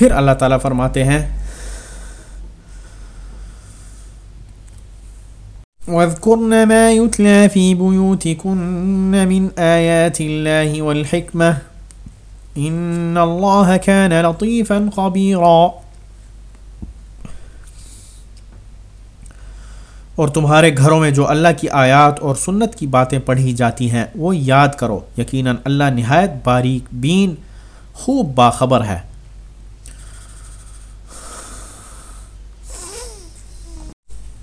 پھر اللہ تعالیٰ فرماتے ہیں، واذكرن ما يتلى في بيوتكن من آيات الله والحكمة إن الله كان لطيفا خبيرا۔ اور تمہارے گھروں میں جو اللہ کی آیات اور سنت کی باتیں پڑھی جاتی ہیں، وہ یاد کرو، یقیناً اللہ نہایت باریک بین، خوب باخبر ہے۔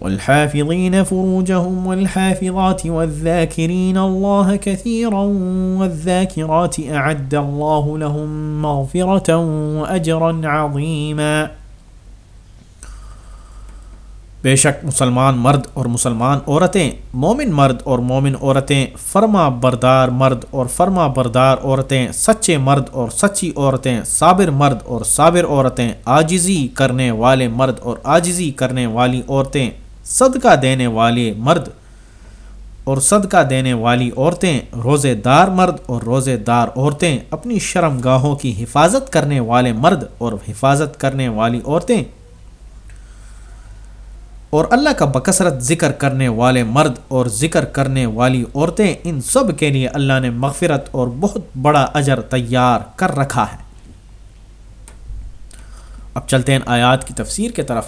والحافظين فروجهم والحافظات والذاكرين الله كثيرا والذاكرات أعد الله لهم مغفرة وأجرا عظيما. بے شک مسلمان مرد اور مسلمان عورتیں، مومن مرد اور مومن عورتیں، فرما بردار مرد اور فرما بردار عورتیں، سچے مرد اور سچی عورتیں، صابر مرد اور صابر عورتیں آجزی کرنے والے مرد اور آجزی کرنے والی عورتیں صدقہ دینے والے مرد اور صدقہ دینے والی عورتیں روزے دار مرد اور روزے دار عورتیں اپنی شرم گاہوں کی حفاظت کرنے والے مرد اور حفاظت کرنے والی عورتیں اور اللہ کا بکثرت ذکر کرنے والے مرد اور ذکر کرنے والی عورتیں، ان سب کے لیے اللہ نے مغفرت اور بہت بڑا اجر تیار کر رکھا ہے۔ اب چلتے ہیں آیات کی تفسیر کے طرف۔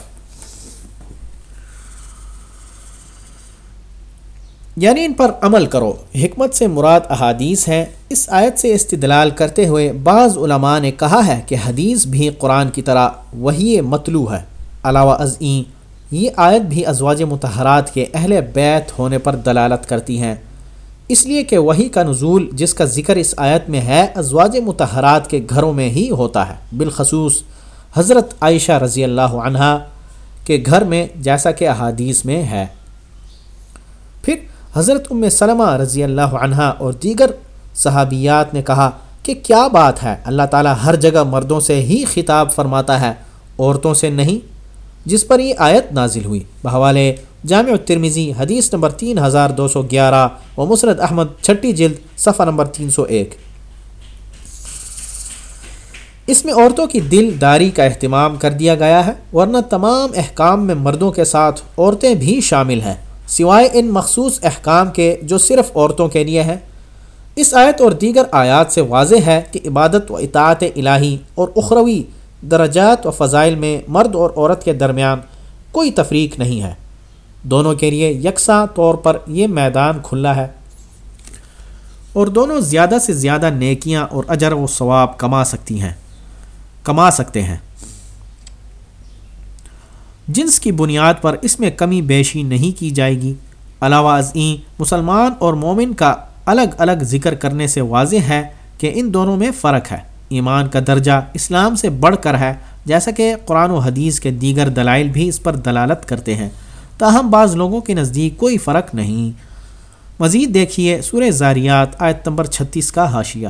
یعنی ان پر عمل کرو۔ حکمت سے مراد احادیث ہیں۔ اس آیت سے استدلال کرتے ہوئے بعض علماء نے کہا ہے کہ حدیث بھی قرآن کی طرح وہی مطلوع ہے۔ علاوہ ازئیں یہ آیت بھی ازواج متحرات کے اہل بیت ہونے پر دلالت کرتی ہیں۔ اس لیے کہ وہی کا نزول جس کا ذکر اس آیت میں ہے، ازواج متحرات کے گھروں میں ہی ہوتا ہے۔ بالخصوص حضرت عائشہ رضی اللہ عنہ کے گھر میں جیسا کہ احادیث میں ہے۔ پھر حضرت ام سلمہ رضی اللہ عنہ اور دیگر صحابیات نے کہا کہ کیا بات ہے؟ اللہ تعالیٰ ہر جگہ مردوں سے ہی خطاب فرماتا ہے، عورتوں سے نہیں۔ جس پر یہ آیت نازل ہوئی۔ بحوالے جامع الترمیزی حدیث نمبر تین ہزار دو سو گیارہ و مسرت احمد چھٹی جلد، صفحہ نمبر تین سو ایک۔ اس میں عورتوں کی دل داری کا اہتمام کر دیا گیا ہے، ورنہ تمام احکام میں مردوں کے ساتھ عورتیں بھی شامل ہیں۔ سوائے ان مخصوص احکام کے جو صرف عورتوں کے لیے ہیں۔ اس آیت اور دیگر آیات سے واضح ہے کہ عبادت و اطاعت الہی اور اخروی درجات و فضائل میں مرد اور عورت کے درمیان کوئی تفریق نہیں ہے۔ دونوں کے لیے یکساں طور پر یہ میدان کھلا ہے۔ اور دونوں زیادہ سے زیادہ نیکیاں اور اجر و ثواب کما سکتی ہیں، کما سکتے ہیں۔ جنس کی بنیاد پر اس میں کمی بیشی نہیں کی جائے گی۔ علاوہ ازیں مسلمان اور مومن کا الگ الگ ذکر کرنے سے واضح ہے کہ ان دونوں میں فرق ہے۔ ایمان کا درجہ اسلام سے بڑھ کر ہے، جیسا کہ قرآن و حدیث کے دیگر دلائل بھی اس پر دلالت کرتے ہیں۔ تاہم، بعض لوگوں کے نزدیک کوئی فرق نہیں۔ مزید دیکھیے سورہ زاریات، آیت نمبر چھتیس کا حاشیہ۔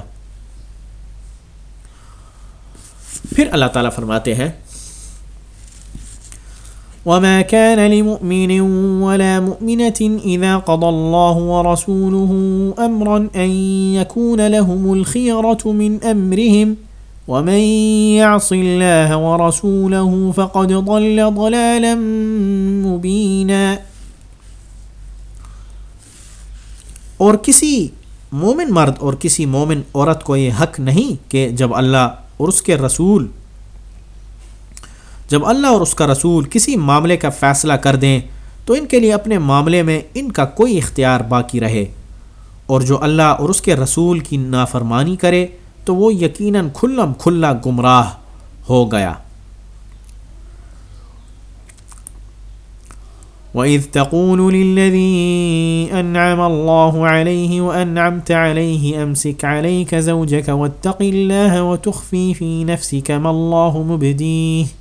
پھر اللہ تعالیٰ فرماتے ہیں وما كان لمؤمن ولا مؤمنة إذا قضى الله ورسوله أمرا أن يكون لهم الخيرة من أمرهم ومن يعص الله ورسوله فقد ضل ضلالا مبينا۔ اور کسی مومن مرد اور کسی مومن عورت کو یہ حق نہیں کہ جب اللہ اور اس کے رسول جب اللہ اور اس کا رسول کسی معاملے کا فیصلہ کر دیں، تو ان کے لیے اپنے معاملے میں ان کا کوئی اختیار باقی رہے۔ اور جو اللہ اور اس کے رسول کی نافرمانی کرے، تو وہ یقیناً کھلم کھلا گمراہ ہو گیا۔ وَإِذْ تَقُولُ لِلَّذِي أَنْعَمَ اللَّهُ عَلَيْهِ وَأَنْعَمْتَ عَلَيْهِ أَمْسِكْ عَلَيْكَ زَوْجَكَ وَاتَّقِ اللَّهَ وَتُخْفِي فِي نَفْسِكَ مَا اللَّهُ مُبْدِيهِ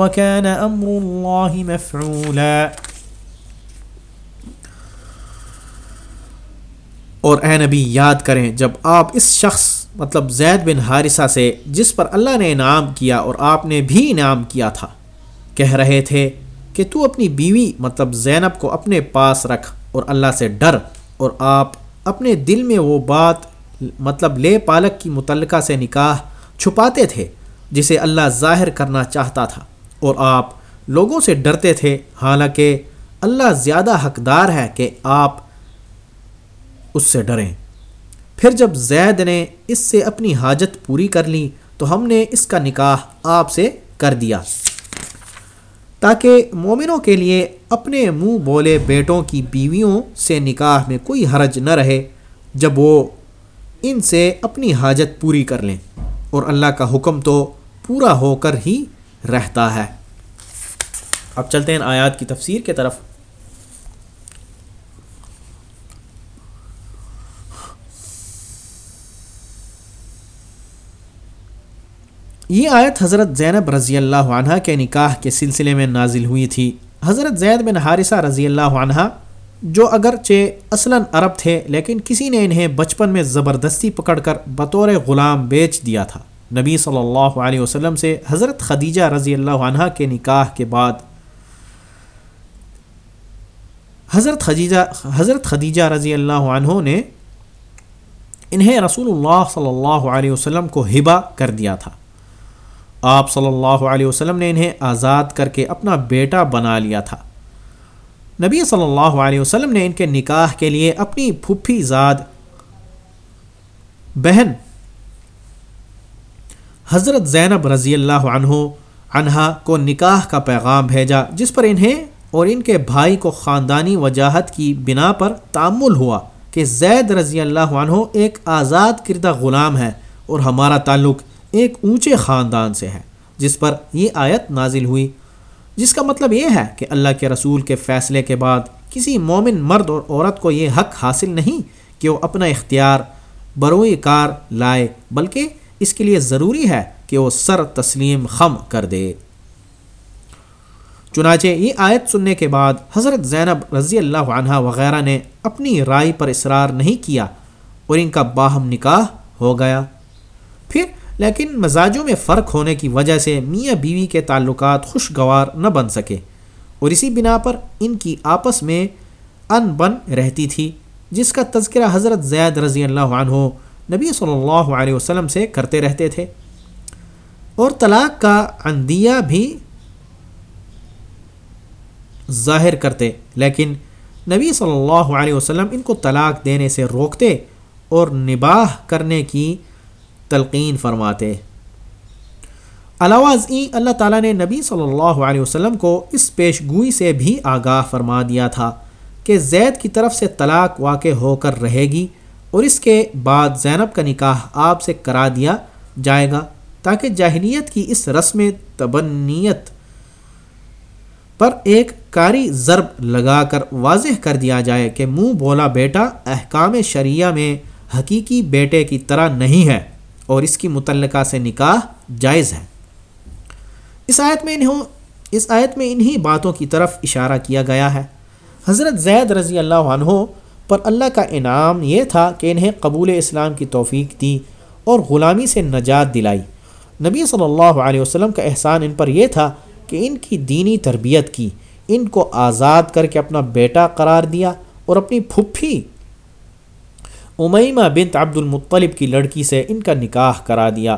وكان أمر الله مفعولا. اور اے نبی، یاد کریں، جب آپ اس شخص مطلب زید بن حارثہ سے، جس پر اللہ نے انعام کیا اور آپ نے بھی انعام کیا تھا، کہہ رہے تھے کہ تو اپنی بیوی مطلب زینب کو اپنے پاس رکھ اور اللہ سے ڈر اور آپ اپنے دل میں وہ بات مطلب لے پالک کی متعلقہ سے نکاح چھپاتے تھے، جسے اللہ ظاہر کرنا چاہتا تھا۔ اور آپ لوگوں سے ڈرتے تھے، حالانکہ اللہ زیادہ حقدار ہے کہ آپ اس سے ڈریں۔ پھر جب زید نے اس سے اپنی حاجت پوری کر لی، تو ہم نے اس کا نکاح آپ سے کر دیا۔ تاکہ مومنوں کے لیے اپنے منہ بولے بیٹوں کی بیویوں سے نکاح میں کوئی حرج نہ رہے، جب وہ ان سے اپنی حاجت پوری کر لیں۔ اور اللہ کا حکم تو پورا ہو کر ہی رہتا ہے۔ اب چلتے ہیں آیات کی تفسیر کے طرف۔ یہ آیت حضرت زینب رضی اللہ عنہ کے نکاح کے سلسلے میں نازل ہوئی تھی۔ حضرت زید بن حارثہ رضی اللہ عنہ جو اگرچہ اصلاً عرب تھے، لیکن کسی نے انہیں بچپن میں زبردستی پکڑ کر بطور غلام بیچ دیا تھا۔ نبی صلی اللہ علیہ وسلم سے حضرت خدیجہ رضی اللہ عنہ کے نکاح کے بعد حضرت خدیجہ حضرت خدیجہ رضی اللہ عنہ نے انہیں رسول اللہ صلی اللہ علیہ وسلم کو ہبا کر دیا تھا۔ آپ صلی اللہ علیہ وسلم نے انہیں آزاد کر کے اپنا بیٹا بنا لیا تھا۔ نبی صلی اللہ علیہ وسلم نے ان کے نکاح کے لیے اپنی پھپھی زاد بہن حضرت زینب رضی اللہ عنہ عنہا کو نکاح کا پیغام بھیجا، جس پر انہیں اور ان کے بھائی کو خاندانی وجاہت کی بنا پر تعمل ہوا کہ زید رضی اللہ عنہ ایک آزاد کردہ غلام ہے اور ہمارا تعلق ایک اونچے خاندان سے ہے، جس پر یہ آیت نازل ہوئی۔ جس کا مطلب یہ ہے کہ اللہ کے رسول کے فیصلے کے بعد کسی مومن مرد اور عورت کو یہ حق حاصل نہیں کہ وہ اپنا اختیار بروئی کار لائے، بلکہ اس کے لیے ضروری ہے کہ وہ سر تسلیم خم کر دے۔ چنانچہ یہ آیت سننے کے بعد حضرت زینب رضی اللہ عنہ وغیرہ نے اپنی رائے پر اصرار نہیں کیا اور ان کا باہم نکاح ہو گیا۔ پھر لیکن مزاجوں میں فرق ہونے کی وجہ سے میاں بیوی کے تعلقات خوشگوار نہ بن سکے اور اسی بنا پر ان کی آپس میں ان بن رہتی تھی، جس کا تذکرہ حضرت زید رضی اللہ عنہ نبی صلی اللہ علیہ وسلم سے کرتے رہتے تھے۔ اور طلاق کا اندیہ بھی ظاہر کرتے، لیکن نبی صلی اللہ علیہ وسلم ان کو طلاق دینے سے روکتے اور نباہ کرنے کی تلقین فرماتے۔ علاوہ ازیں اللہ تعالیٰ نے نبی صلی اللہ علیہ وسلم کو اس پیش گوئی سے بھی آگاہ فرما دیا تھا کہ زید کی طرف سے طلاق واقع ہو کر رہے گی۔ اور اس کے بعد زینب کا نکاح آپ سے کرا دیا جائے گا تاکہ جاہلیت کی اس رسم تبنیت پر ایک کاری ضرب لگا کر واضح کر دیا جائے کہ منہ بولا بیٹا احکام شریعہ میں حقیقی بیٹے کی طرح نہیں ہے اور اس کی متعلقہ سے نکاح جائز ہے۔ اس آیت میں انہوں اس آیت میں انہی باتوں کی طرف اشارہ کیا گیا ہے۔ حضرت زید رضی اللہ عنہ پر اللہ کا انعام یہ تھا کہ انہیں قبول اسلام کی توفیق دی اور غلامی سے نجات دلائی۔ نبی صلی اللہ علیہ وسلم کا احسان ان پر یہ تھا کہ ان کی دینی تربیت کی، ان کو آزاد کر کے اپنا بیٹا قرار دیا اور اپنی پھپھی امیمہ بنت عبد المطلب کی لڑکی سے ان کا نکاح کرا دیا۔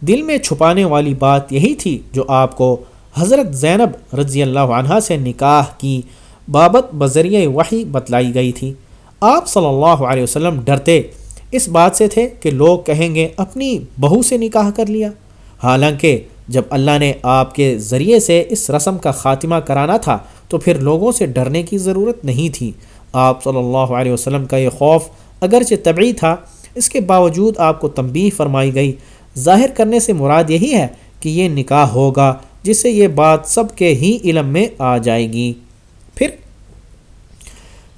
دل میں چھپانے والی بات یہی تھی جو آپ کو حضرت زینب رضی اللہ عنہ سے نکاح کی بابت بذریعہ وحی بتلائی گئی تھی۔ آپ صلی اللہ علیہ وسلم ڈرتے، اس بات سے تھے کہ لوگ کہیں گے، اپنی بہو سے نکاح کر لیا۔ حالانکہ جب اللہ نے آپ کے ذریعے سے اس رسم کا خاتمہ کرانا تھا، تو پھر لوگوں سے ڈرنے کی ضرورت نہیں تھی۔ آپ صلی اللہ علیہ وسلم کا یہ خوف اگرچہ طبعی تھا، اس کے باوجود آپ کو تنبیہ فرمائی گئی۔ ظاہر کرنے سے مراد یہی ہے کہ یہ نکاح ہوگا، جس سے یہ بات سب کے ہی علم میں آ جائے گی۔ پھر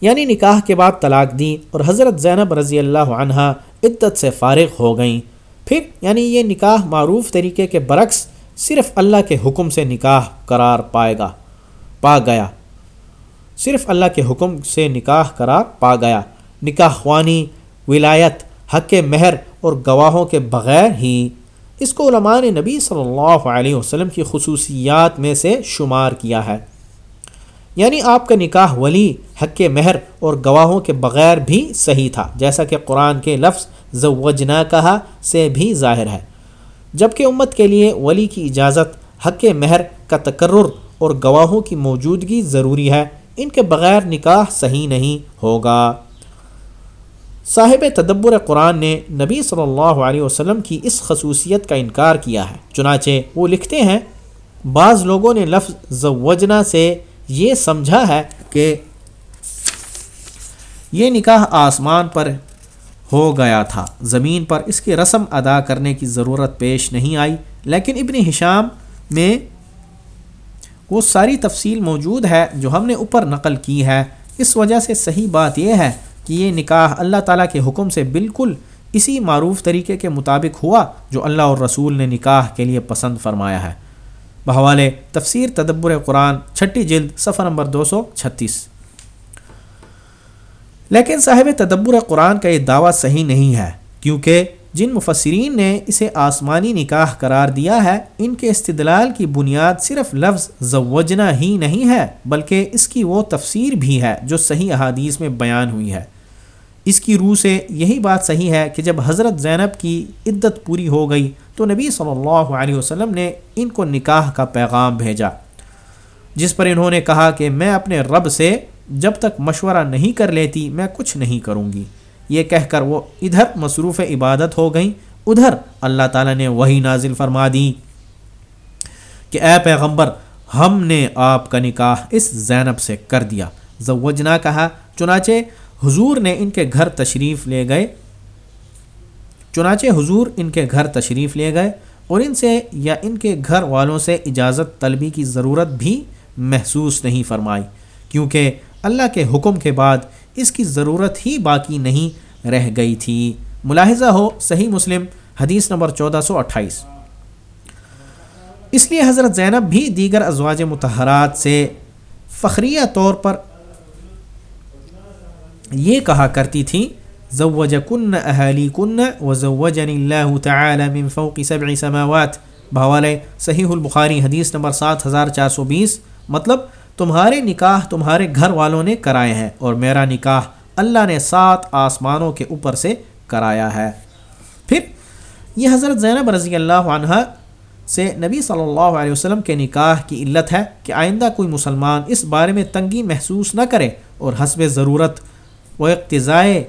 یعنی نکاح کے بعد طلاق دی اور حضرت زینب رضی اللہ عنہ عدت سے فارغ ہو گئیں۔ پھر یعنی یہ نکاح معروف طریقے کے برعکس صرف اللہ کے حکم سے نکاح قرار پائے گا، پا گیا۔ صرف اللہ کے حکم سے نکاح قرار پا گیا۔ نکاح خوانی، ولایت، حق مہر اور گواہوں کے بغیر ہی۔ اس کو علماء نے نبی صلی اللہ علیہ وسلم کی خصوصیات میں سے شمار کیا ہے۔ یعنی آپ کا نکاح ولی، حق مہر اور گواہوں کے بغیر بھی صحیح تھا، جیسا کہ قرآن کے لفظ زوجنا کہا سے بھی ظاہر ہے۔ جبکہ امت کے لیے ولی کی اجازت، حق مہر کا تقرر اور گواہوں کی موجودگی ضروری ہے، ان کے بغیر نکاح صحیح نہیں ہوگا۔ صاحب تدبر قرآن نے نبی صلی اللہ علیہ وسلم کی اس خصوصیت کا انکار کیا ہے۔ چنانچہ وہ لکھتے ہیں، بعض لوگوں نے لفظ زوجنا سے یہ سمجھا ہے کہ یہ نکاح آسمان پر ہو گیا تھا۔ زمین پر اس کی رسم ادا کرنے کی ضرورت پیش نہیں آئی، لیکن ابن حشام میں وہ ساری تفصیل موجود ہے جو ہم نے اوپر نقل کی ہے۔ اس وجہ سے صحیح بات یہ ہے کہ یہ نکاح اللہ تعالیٰ کے حکم سے بالکل اسی معروف طریقے کے مطابق ہوا جو اللہ اور رسول نے نکاح کے لیے پسند فرمایا ہے۔ بحوالے تفسیر تدبر قرآن، چھٹی جلد، صفحہ نمبر دو سو چھتیس۔ لیکن صاحب تدبر قرآن کا یہ دعویٰ صحیح نہیں ہے، کیونکہ جن مفسرین نے اسے آسمانی نکاح قرار دیا ہے، ان کے استدلال کی بنیاد صرف لفظ زوجنا ہی نہیں ہے، بلکہ اس کی وہ تفسیر بھی ہے جو صحیح احادیث میں بیان ہوئی ہے۔ اس کی روح سے یہی بات صحیح ہے کہ جب حضرت زینب کی عدت پوری ہو گئی تو نبی صلی اللہ علیہ وسلم نے ان کو نکاح کا پیغام بھیجا، جس پر انہوں نے کہا کہ میں اپنے رب سے جب تک مشورہ نہیں کر لیتی، میں کچھ نہیں کروں گی۔ یہ کہہ کر وہ ادھر مصروف عبادت ہو گئیں، ادھر اللہ تعالیٰ نے وہی نازل فرما دی کہ اے پیغمبر، ہم نے آپ کا نکاح اس زینب سے کر دیا۔ زوجنا کہا، چنانچہ حضور نے ان کے گھر تشریف لے گئے۔ چنانچہ حضور ان کے گھر تشریف لے گئے اور ان سے یا ان کے گھر والوں سے اجازت طلبی کی ضرورت بھی محسوس نہیں فرمائی، کیونکہ اللہ کے حکم کے بعد اس کی ضرورت ہی باقی نہیں رہ گئی تھی۔ ملاحظہ ہو، صحیح مسلم، حدیث نمبر چودہ سو اٹھائیس۔ اس لیے حضرت زینب بھی دیگر ازواج متحرات سے فخریہ طور پر یہ کہا کرتی تھی زوج کن اہلی کن و من فوق سبع سماوات. بحوالے صحیح البخاری حدیث نمبر سات ہزار چار سو بیس. مطلب تمہارے نکاح تمہارے گھر والوں نے کرائے ہیں اور میرا نکاح اللہ نے سات آسمانوں کے اوپر سے کرایا ہے۔ پھر یہ حضرت زینب رضی اللہ عنہ سے نبی صلی اللہ علیہ وسلم کے نکاح کی علت ہے کہ آئندہ کوئی مسلمان اس بارے میں تنگی محسوس نہ کرے اور حسب ضرورت و اقتضائے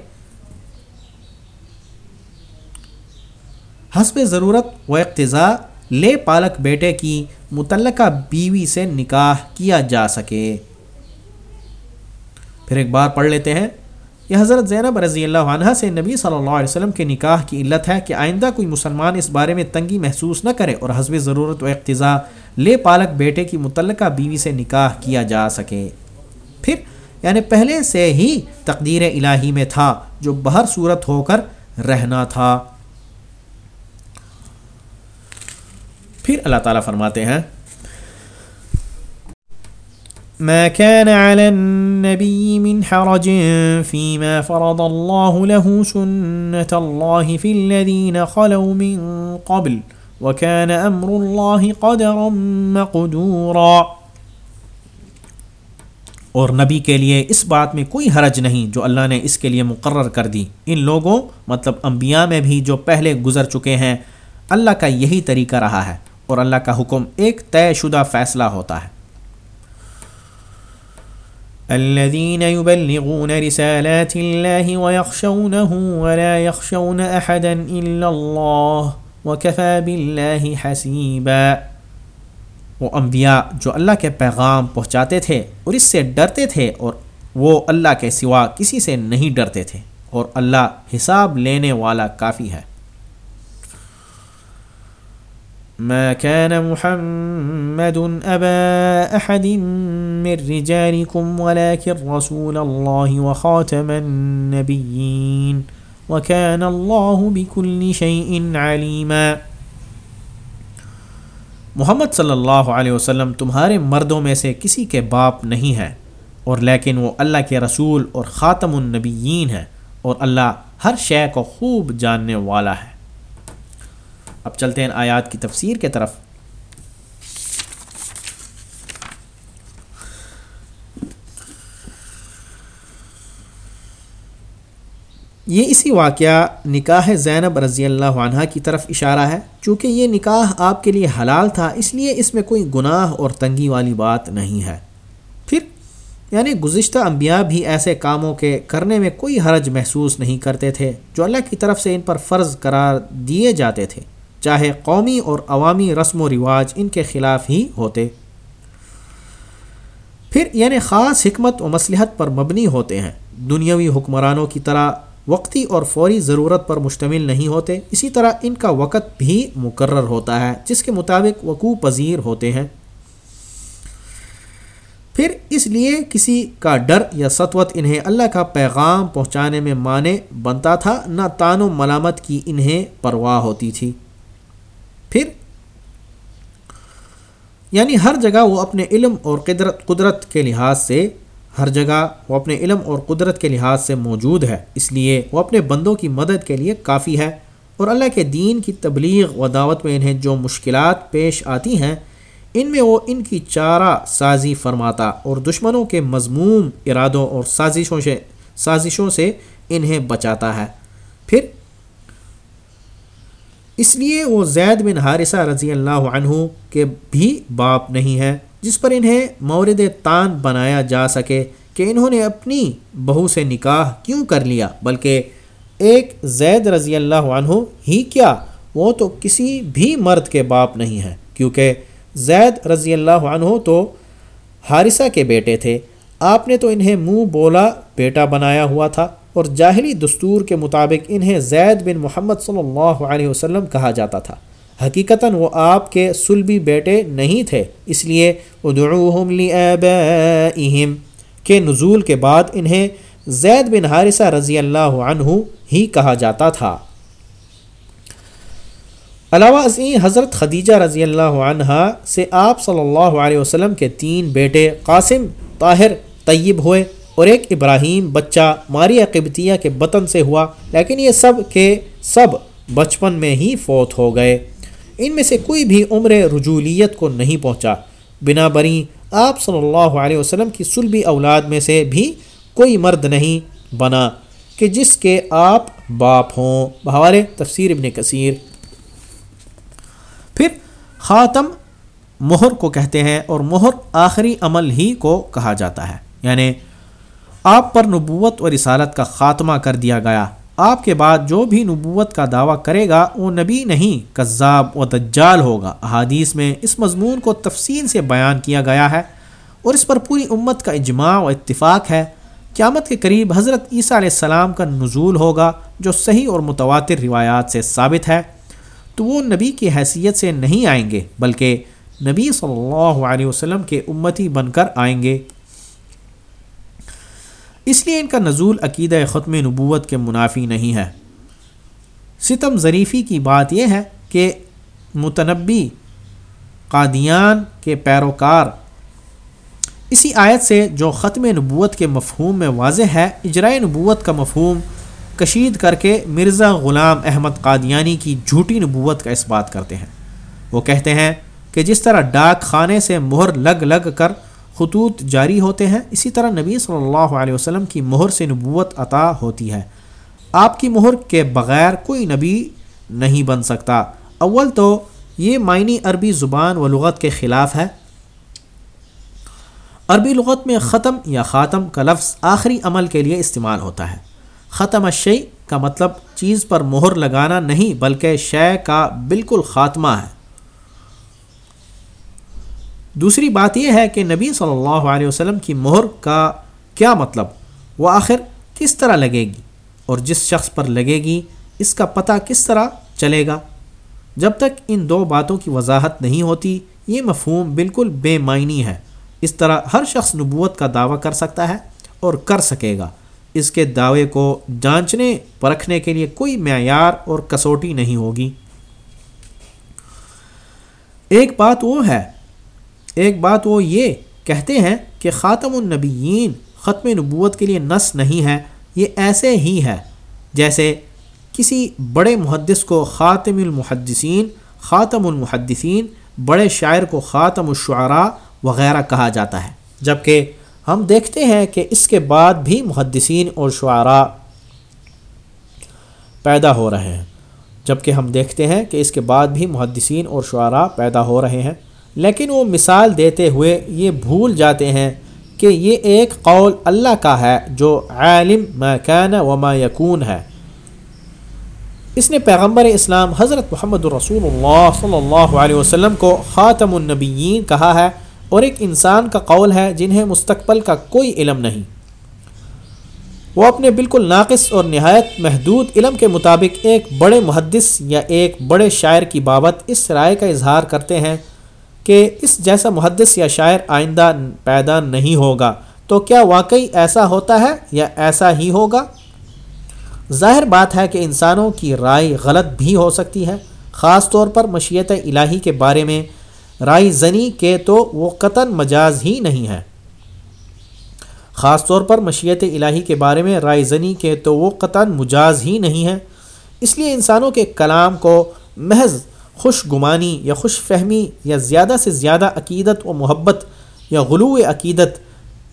حسب ضرورت و اقتضاء لے پالک بیٹے کی متعلقہ بیوی سے نکاح کیا جا سکے۔ پھر ایک بار پڑھ لیتے ہیں۔ یہ حضرت زینب رضی اللہ عنہ سے نبی صلی اللہ علیہ وسلم کے نکاح کی علت ہے کہ آئندہ کوئی مسلمان اس بارے میں تنگی محسوس نہ کرے اور حسب ضرورت و اقتضاء لے پالک بیٹے کی متعلقہ بیوی سے نکاح کیا جا سکے۔ پھر یعنی پہلے سے ہی تقدیر الہی میں تھا جو بہر صورت ہو کر رہنا تھا۔ پھر اللہ تعالیٰ فرماتے ہیں، ما كان على النبي من حرج فيما فرض الله له سنة الله في الذين خلوا من قبل، وكان أمر الله قدرا مقدورا. اور نبی کے لیے اس بات میں کوئی حرج نہیں جو اللہ نے اس کے لیے مقرر کر دی۔ ان لوگوں مطلب انبیاء میں بھی جو پہلے گزر چکے ہیں، اللہ کا یہی طریقہ رہا ہے۔ اور اللہ کا حکم ایک طے شدہ فیصلہ ہوتا ہے۔ الذين يبلغون رسالات الله ويخشونه ولا يخشون احدا الا الله وكفى بالله حسيبا۔ وہ انبیاء جو اللہ کے پیغام پہنچاتے تھے اور اس سے ڈرتے تھے اور وہ اللہ کے سوا کسی سے نہیں ڈرتے تھے اور اللہ حساب لینے والا کافی ہے۔ ما كان محمد أبا أحد من رجالكم، ولكن رسول الله وخاتم النبيين. وكان الله بكل شيء عليما. محمد صلی اللہ علیہ وسلم تمہارے مردوں میں سے کسی کے باپ نہیں ہے اور لیکن وہ اللہ کے رسول اور خاتم النبیین ہے اور اللہ ہر شے کو خوب جاننے والا ہے۔ اب چلتے ہیں آیات کی تفسیر کے طرف۔ یہ اسی واقعہ نکاح زینب رضی اللہ عنہ کی طرف اشارہ ہے۔ چونکہ یہ نکاح آپ کے لیے حلال تھا، اس لیے اس میں کوئی گناہ اور تنگی والی بات نہیں ہے۔ پھر یعنی گزشتہ انبیاء بھی ایسے کاموں کے کرنے میں کوئی حرج محسوس نہیں کرتے تھے، جو اللہ کی طرف سے ان پر فرض قرار دیے جاتے تھے۔ چاہے قومی اور عوامی رسم و رواج ان کے خلاف ہی ہوتے۔ پھر یعنی خاص حکمت و مصلحت پر مبنی ہوتے ہیں۔ دنیاوی حکمرانوں کی طرح وقتی اور فوری ضرورت پر مشتمل نہیں ہوتے۔ اسی طرح ان کا وقت بھی مقرر ہوتا ہے، جس کے مطابق وقوع پذیر ہوتے ہیں۔ پھر اس لیے کسی کا ڈر یا سطوت انہیں اللہ کا پیغام پہنچانے میں مانے بنتا تھا، نہ تان و ملامت کی انہیں پرواہ ہوتی تھی۔ پھر یعنی ہر جگہ وہ اپنے علم اور قدرت قدرت کے لحاظ سے، ہر جگہ وہ اپنے علم اور قدرت کے لحاظ سے موجود ہے۔ اس لیے وہ اپنے بندوں کی مدد کے لیے کافی ہے۔ اور اللہ کے دین کی تبلیغ و دعوت میں انہیں جو مشکلات پیش آتی ہیں، ان میں وہ ان کی چارہ سازی فرماتا اور دشمنوں کے مضموم ارادوں اور سازشوں سے سازشوں سے انہیں بچاتا ہے۔ پھر اس لیے وہ زید بن حارثہ رضی اللہ عنہ کے بھی باپ نہیں ہے، جس پر انہیں مورد تان بنایا جا سکے کہ انہوں نے اپنی بہو سے نکاح کیوں کر لیا، بلکہ ایک زید رضی اللہ عنہ ہی کیا، وہ تو کسی بھی مرد کے باپ نہیں ہے۔ کیونکہ زید رضی اللہ عنہ تو حارثہ کے بیٹے تھے۔ آپ نے تو انہیں منہ بولا بیٹا بنایا ہوا تھا۔ اور جاہلی دستور کے مطابق انہیں زید بن محمد صلی اللہ علیہ وسلم کہا جاتا تھا۔ حقیقتاً وہ آپ کے سلبی بیٹے نہیں تھے، اس لیے ادعوہم لآبائہم کے نزول کے بعد انہیں زید بن حارثہ رضی اللہ عنہ ہی کہا جاتا تھا۔ علاوہ ازیں حضرت خدیجہ رضی اللہ عنہ سے آپ صلی اللہ علیہ وسلم کے تین بیٹے قاسم طاہر طیب ہوئے۔ اور ایک ابراہیم بچہ ماریا قبطیہ کے بطن سے ہوا، لیکن یہ سب کے سب بچپن میں ہی فوت ہو گئے۔ ان میں سے کوئی بھی عمر رجولیت کو نہیں پہنچا۔ بنا بری آپ صلی اللہ علیہ وسلم کی سلبی اولاد میں سے بھی کوئی مرد نہیں بنا کہ جس کے آپ باپ ہوں۔ بہار تفسیر ابن کثیر۔ پھر خاتم مہر کو کہتے ہیں اور مہر آخری عمل ہی کو کہا جاتا ہے۔ یعنی آپ پر نبوت و رسالت کا خاتمہ کر دیا گیا۔ آپ کے بعد جو بھی نبوت کا دعویٰ کرے گا، وہ نبی نہیں، کذاب و دجال ہوگا۔ احادیث میں اس مضمون کو تفصیل سے بیان کیا گیا ہے اور اس پر پوری امت کا اجماع و اتفاق ہے۔ قیامت کے قریب حضرت عیسیٰ علیہ السلام کا نزول ہوگا، جو صحیح اور متواتر روایات سے ثابت ہے۔ تو وہ نبی کی حیثیت سے نہیں آئیں گے، بلکہ نبی صلی اللہ علیہ وسلم کے امتی بن کر آئیں گے۔ اس لیے ان کا نزول عقیدہ ختم نبوت کے منافی نہیں ہے۔ ستم ظریفی کی بات یہ ہے کہ متنبی قادیان کے پیروکار۔ اسی آیت سے جو ختم نبوت کے مفہوم میں واضح ہے اجرائے نبوت کا مفہوم کشید کر کے مرزا غلام احمد قادیانی کی جھوٹی نبوت کا اس بات کرتے ہیں۔ وہ کہتے ہیں کہ جس طرح ڈاک خانے سے مہر لگ لگ کر خطوط جاری ہوتے ہیں۔ اسی طرح نبی صلی اللہ علیہ وسلم کی مہر سے نبوت عطا ہوتی ہے۔ آپ کی مہر کے بغیر کوئی نبی نہیں بن سکتا۔ اول تو یہ معنی عربی زبان و لغت کے خلاف ہے۔ عربی لغت میں ختم یا خاتم کا لفظ آخری عمل کے لیے استعمال ہوتا ہے۔ ختم الشیء کا مطلب چیز پر مہر لگانا نہیں، بلکہ شے کا بالکل خاتمہ ہے۔ دوسری بات یہ ہے کہ نبی صلی اللہ علیہ وسلم کی مہر کا کیا مطلب؟ وہ آخر کس طرح لگے گی؟ اور جس شخص پر لگے گی، اس کا پتہ کس طرح چلے گا؟ جب تک ان دو باتوں کی وضاحت نہیں ہوتی، یہ مفہوم بالکل بے معنی ہے۔ اس طرح ہر شخص نبوت کا دعویٰ کر سکتا ہے اور کر سکے گا۔ اس کے دعوے کو جانچنے، پرکھنے کے لیے کوئی معیار اور کسوٹی نہیں ہوگی۔ ایک بات وہ ہے ایک بات وہ یہ کہتے ہیں کہ خاتم النبیین ختم نبوت کے لیے نس نہیں ہے، یہ ایسے ہی ہے۔ جیسے کسی بڑے محدث کو خاتم المحدثین خاتم المحدثین بڑے شاعر کو خاتم الشعراء وغیرہ کہا جاتا ہے۔ جبکہ ہم دیکھتے ہیں کہ اس کے بعد بھی محدثین اور شعراء پیدا ہو رہے ہیں۔ جبکہ ہم دیکھتے ہیں کہ اس کے بعد بھی محدثین اور شعراء پیدا ہو رہے ہیں۔ لیکن وہ مثال دیتے ہوئے یہ بھول جاتے ہیں کہ یہ ایک قول اللہ کا ہے جو عالم ما کان و ما یکون ہے۔ اس نے پیغمبر اسلام حضرت محمد الرسول اللہ صلی اللہ علیہ وسلم کو خاتم النبیین کہا ہے اور ایک انسان کا قول ہے جنہیں مستقبل کا کوئی علم نہیں۔ وہ اپنے بالکل ناقص اور نہایت محدود علم کے مطابق ایک بڑے محدث یا ایک بڑے شاعر کی بابت اس رائے کا اظہار کرتے ہیں کہ اس جیسا محدث یا شاعر آئندہ پیدا نہیں ہوگا، تو کیا واقعی ایسا ہوتا ہے یا ایسا ہی ہوگا؟ ظاہر بات ہے کہ انسانوں کی رائے غلط بھی ہو سکتی ہے، خاص طور پر مشیت الہی کے بارے میں۔ رائے زنی کے تو وہ قطن مجاز ہی نہیں ہے۔ خاص طور پر مشیت الہی کے بارے میں رائے زنی کے تو وہ قطن مجاز ہی نہیں ہے۔ اس لیے انسانوں کے کلام کو محض خوش گمانی یا خوش فہمی یا زیادہ سے زیادہ عقیدت و محبت یا غلو عقیدت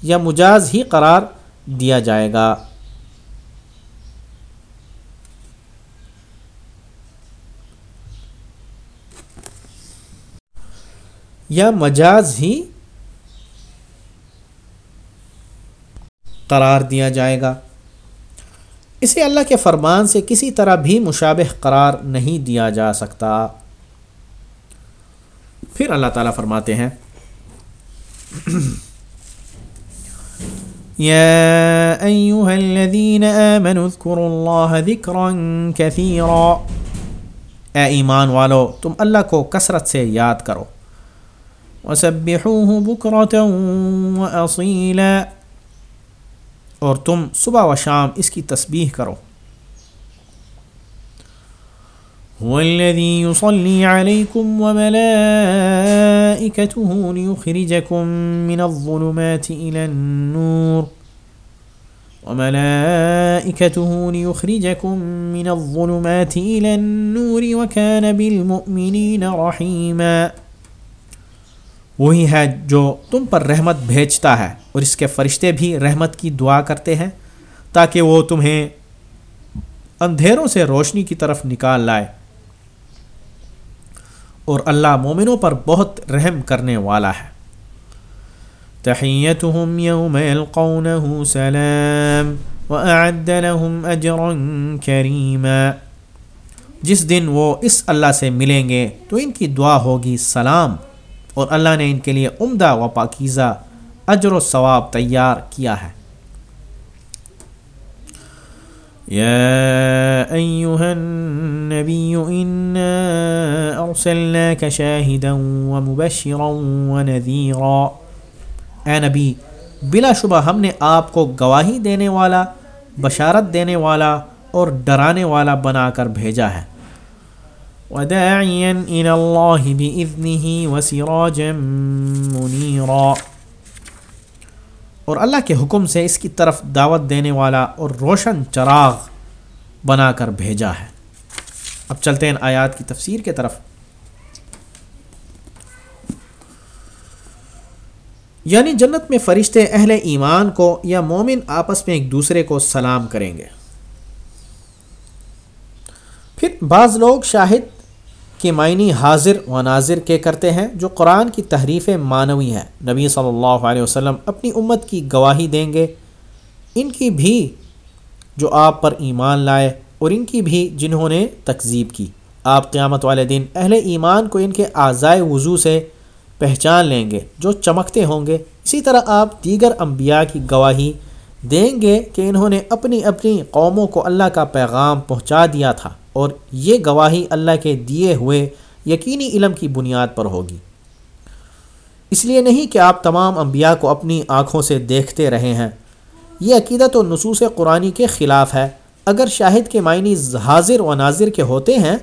یا مجاز ہی قرار دیا جائے گا۔ یا مجاز ہی قرار دیا جائے گا۔ اسے اللہ کے فرمان سے کسی طرح بھی مشابہ قرار نہیں دیا جا سکتا۔ پھر اللہ تعالیٰ فرماتے ہیں، یا ایوہا الذین آمنوا اذکروا اللہ ذکرا کثیرا۔ اے ایمان والو، تم اللہ کو کثرت سے یاد کرو۔ وسبحوه بكرة وأصيلا اور تم صبح و شام اس کی تسبیح کرو۔ هو الذي يصلي عليكم وملائكته ليخرجكم من الظلمات إلى النور. وملائكته ليخرجكم من الظلمات إلى النور وكان بالمؤمنين رحيماً. وہی ہے جو تم پر رحمت بھیجتا ہے اور اس کے فرشتے بھی رحمت کی دعا کرتے ہیں تاکہ وہ تمہیں اندھیروں سے روشنی کی طرف نکال لائے۔ اور اللہ مومنوں پر بہت رحم کرنے والا ہے۔ تحیتهم یوم يلقونه سلام وأعد لهم اجرا كريما جس دن وہ اس اللہ سے ملیں گے تو ان کی دعا ہوگی سلام اور اللہ نے ان کے لیے عمدہ و پاکیزہ اجر و ثواب تیار کیا ہے۔ يا أيها النبي إنا أرسلناك شاهدا ومبشرا ونذيرا. اے نبی، بلا شبہ ہم نے آپ کو گواہی دینے والا، بشارت دینے والا اور ڈرانے والا بنا کر بھیجا ہے۔ وداعيا إلى الله بإذنه وسراجا منيرا۔ اور اللہ کے حکم سے اس کی طرف دعوت دینے والا اور روشن چراغ بنا کر بھیجا ہے۔ اب چلتے ہیں آیات کی تفسیر کے طرف۔ یعنی جنت میں فرشتے اہل ایمان کو یا مومن آپس میں ایک دوسرے کو سلام کریں گے۔ پھر بعض لوگ شاہد کے معنی حاضر و ناظر کے کرتے ہیں جو قرآن کی تحریف معنوی ہے نبی صلی اللہ علیہ وسلم اپنی امت کی گواہی دیں گے۔ ان کی بھی جو آپ پر ایمان لائے اور ان کی بھی جنہوں نے تکذیب کی۔ آپ قیامت والے دن اہل ایمان کو ان کے اعضائے وضو سے پہچان لیں گے جو چمکتے ہوں گے۔ اسی طرح آپ دیگر انبیاء کی گواہی دیں گے کہ انہوں نے اپنی اپنی قوموں کو اللہ کا پیغام پہنچا دیا تھا اور یہ گواہی اللہ کے دیے ہوئے یقینی علم کی بنیاد پر ہوگی۔ اس لیے نہیں کہ آپ تمام انبیاء کو اپنی آنکھوں سے دیکھتے رہے ہیں۔ یہ عقیدت و نصوص قرآنی کے خلاف ہے۔ اگر شاہد کے معنی حاضر و ناظر کے ہوتے ہیں،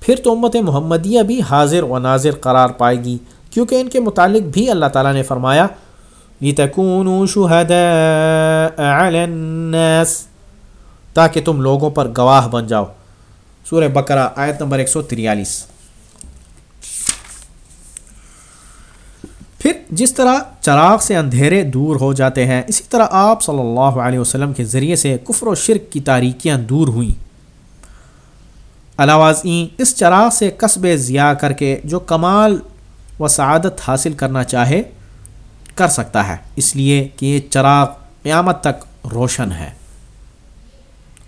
پھر تو امت محمدیہ بھی حاضر و ناظر قرار پائے گی۔ کیونکہ ان کے متعلق بھی اللہ تعالیٰ نے فرمایا تاکہ تم لوگوں پر گواہ بن جاؤ۔ سورہ بقرہ آیت نمبر 143 پھر جس طرح چراغ سے اندھیرے دور ہو جاتے ہیں، اسی طرح آپ صلی اللہ علیہ وسلم کے ذریعے سے کفر و شرک کی تاریکیاں دور ہوئیں۔ علاوازیں اس چراغ سے قصب ضیاء کر کے جو کمال و سعادت حاصل کرنا چاہے کر سکتا ہے۔ اس لیے کہ یہ چراغ قیامت تک روشن ہے۔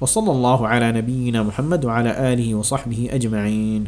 وصلی اللہ علیہ نبینا محمد علیہ آلہ وصحبہ اجمعین۔